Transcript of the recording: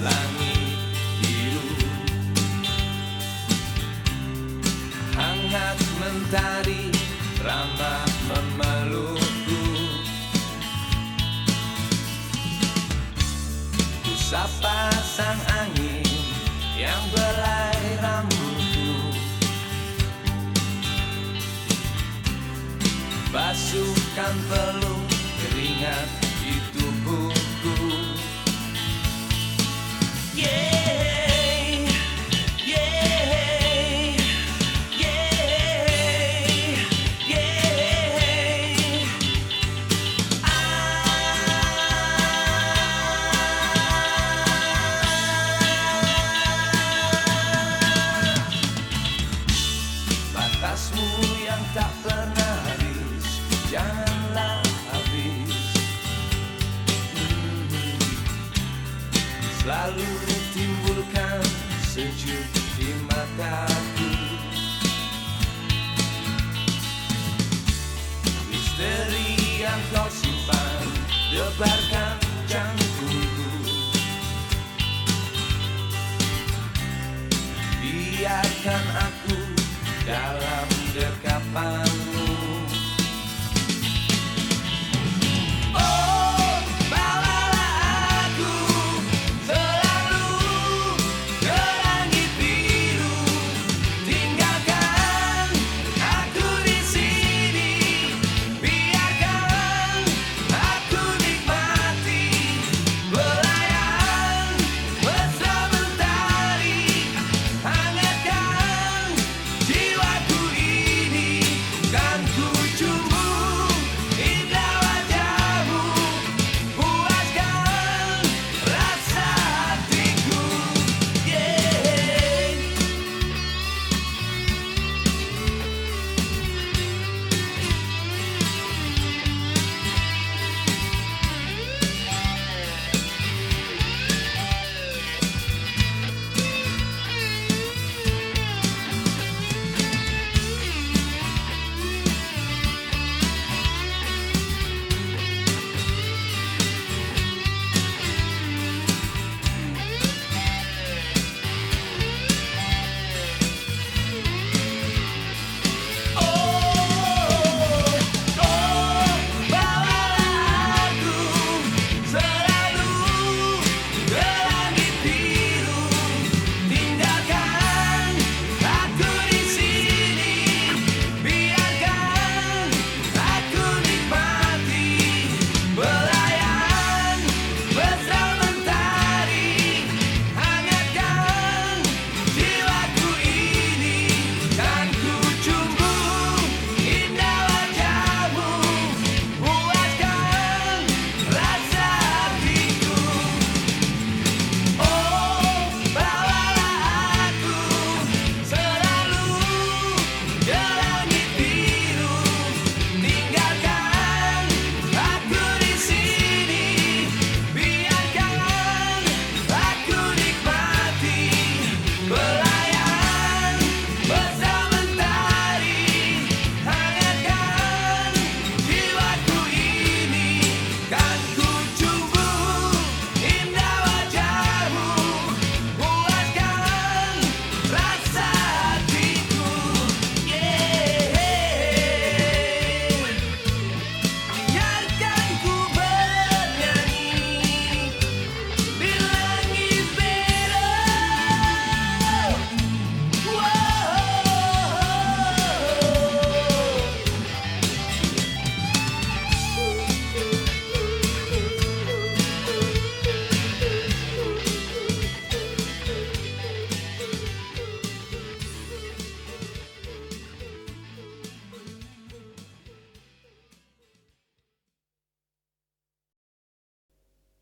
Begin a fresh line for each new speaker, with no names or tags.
langit biru. Hangat mentari lalu timbulkan sejuk di mataku. Misteri yang kau simpan debarkan jantungku Biarkan aku dalam dekapan.